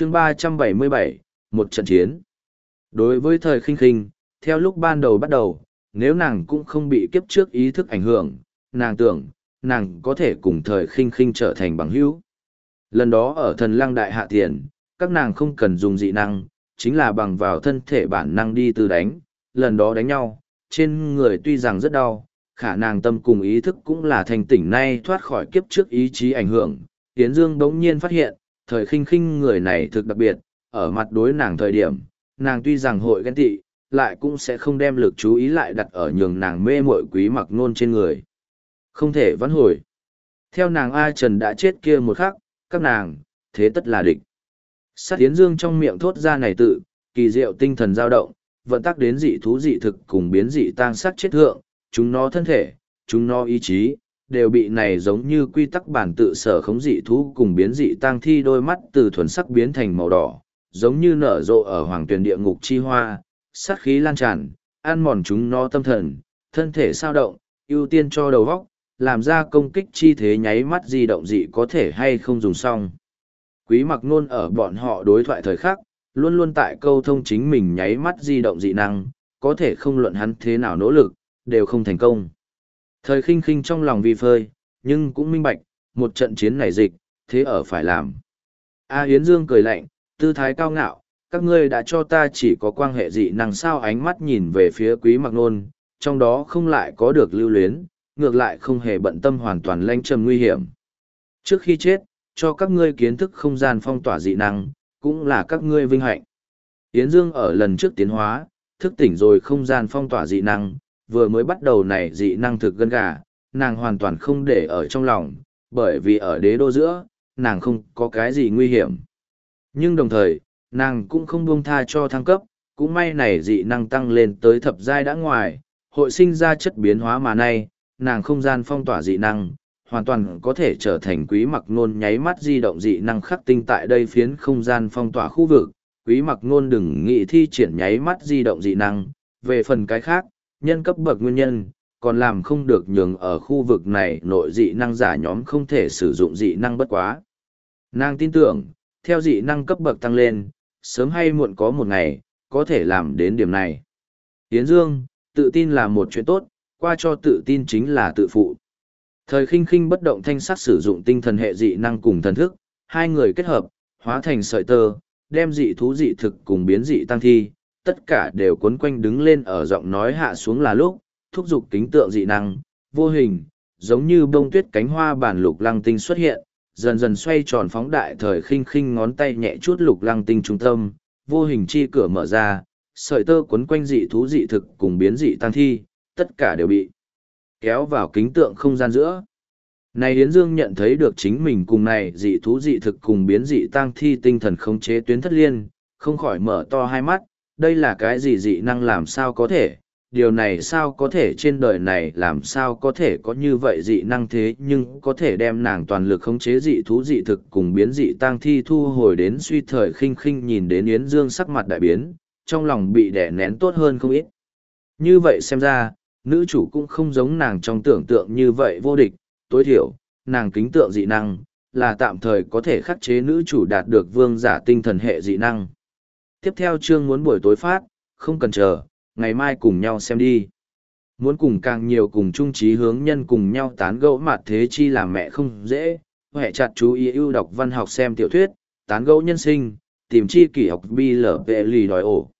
chương ba trăm bảy mươi bảy, một trận chiến. Đối với thời khinh khinh, theo lúc ban đầu bắt đầu, nếu nàng cũng không bị kiếp trước ý thức ảnh hưởng, nàng tưởng, nàng có thể cùng thời khinh khinh trở thành bằng hữu. Lần đó ở thần lăng đại hạ tiền, các nàng không cần dùng dị năng, chính là bằng vào thân thể bản năng đi từ đánh, lần đó đánh nhau, trên người tuy rằng rất đau, khả năng tâm cùng ý thức cũng là thành tỉnh nay thoát khỏi kiếp trước ý chí ảnh hưởng. Tiến dương bỗng nhiên phát hiện thời khinh khinh người này thực đặc biệt, ở mặt đối nàng thời điểm, nàng tuy rằng hội ghen tị, lại cũng sẽ không đem lực chú ý lại đặt ở nhường nàng mê mội quý mặc nôn trên người. Không thể vãn hồi. Theo nàng a trần đã chết kia một khắc, các nàng, thế tất là địch. Sát tiến dương trong miệng thốt ra này tự, kỳ diệu tinh thần dao động, vận tắc đến dị thú dị thực cùng biến dị tang sát chết thượng, chúng nó thân thể, chúng nó ý chí đều bị này giống như quy tắc bản tự sở khống dị thú cùng biến dị tang thi đôi mắt từ thuần sắc biến thành màu đỏ giống như nở rộ ở hoàng tuyển địa ngục chi hoa sát khí lan tràn ăn mòn chúng nó tâm thần thân thể sao động ưu tiên cho đầu góc làm ra công kích chi thế nháy mắt di động dị có thể hay không dùng xong. Quý mặc nôn ở bọn họ đối thoại thời khắc, luôn luôn tại câu thông chính mình nháy mắt di động dị năng, có thể không luận hắn thế nào nỗ lực, đều không thành công. Thời khinh khinh trong lòng vi phơi, nhưng cũng minh bạch, một trận chiến này dịch, thế ở phải làm. A Yến Dương cười lạnh, tư thái cao ngạo, các ngươi đã cho ta chỉ có quan hệ dị năng sao ánh mắt nhìn về phía quý mặc nôn, trong đó không lại có được lưu luyến, ngược lại không hề bận tâm hoàn toàn lanh trầm nguy hiểm. Trước khi chết, cho các ngươi kiến thức không gian phong tỏa dị năng, cũng là các ngươi vinh hạnh. Yến Dương ở lần trước tiến hóa, thức tỉnh rồi không gian phong tỏa dị năng, vừa mới bắt đầu này dị năng thực gân gà, nàng hoàn toàn không để ở trong lòng, bởi vì ở đế đô giữa, nàng không có cái gì nguy hiểm. Nhưng đồng thời, nàng cũng không buông tha cho thăng cấp, cũng may này dị năng tăng lên tới thập giai đã ngoài, hội sinh ra chất biến hóa mà nay, nàng không gian phong tỏa dị năng, hoàn toàn có thể trở thành quý mặc nôn nháy mắt di động dị năng khắc tinh tại đây phiến không gian phong tỏa khu vực. Quý mặc nôn đừng nghị thi triển nháy mắt di động dị năng, về phần cái khác, nhân cấp bậc nguyên nhân, còn làm không được nhường ở khu vực này nội dị năng giả nhóm không thể sử dụng dị năng bất quá. Nàng tin tưởng, theo dị năng cấp bậc tăng lên, sớm hay muộn có một ngày, có thể làm đến điểm này. Yến Dương, tự tin là một chuyện tốt, qua cho tự tin chính là tự phụ. Thời khinh khinh bất động thanh sắc sử dụng tinh thần hệ dị năng cùng thần thức, hai người kết hợp, hóa thành sợi tơ, đem dị thú dị thực cùng biến dị tăng thi, tất cả đều cuốn quanh đứng lên ở giọng nói hạ xuống là lúc, thúc giục kính tượng dị năng, vô hình, giống như bông tuyết cánh hoa bản lục lăng tinh xuất hiện, dần dần xoay tròn phóng đại thời khinh khinh ngón tay nhẹ chút lục lăng tinh trung tâm, vô hình chi cửa mở ra, sợi tơ cuốn quanh dị thú dị thực cùng biến dị tăng thi, tất cả đều bị kéo vào kính tượng không gian giữa. Này Yến Dương nhận thấy được chính mình cùng này dị thú dị thực cùng biến dị tăng thi tinh thần khống chế tuyến thất liên, không khỏi mở to hai mắt, đây là cái gì dị năng làm sao có thể, điều này sao có thể trên đời này làm sao có thể có như vậy dị năng thế nhưng có thể đem nàng toàn lực khống chế dị thú dị thực cùng biến dị tang thi thu hồi đến suy thời khinh khinh nhìn đến Yến Dương sắc mặt đại biến, trong lòng bị đẻ nén tốt hơn không ít. Như vậy xem ra, nữ chủ cũng không giống nàng trong tưởng tượng như vậy vô địch, tối thiểu, nàng kính tượng dị năng, là tạm thời có thể khắc chế nữ chủ đạt được vương giả tinh thần hệ dị năng. Tiếp theo chương muốn buổi tối phát, không cần chờ, ngày mai cùng nhau xem đi. Muốn cùng càng nhiều cùng chung trí hướng nhân cùng nhau tán gẫu mặt thế chi làm mẹ không dễ, hệ chặt chú ý ưu đọc văn học xem tiểu thuyết, tán gẫu nhân sinh, tìm chi kỷ học bi lở vệ lì đòi ổ.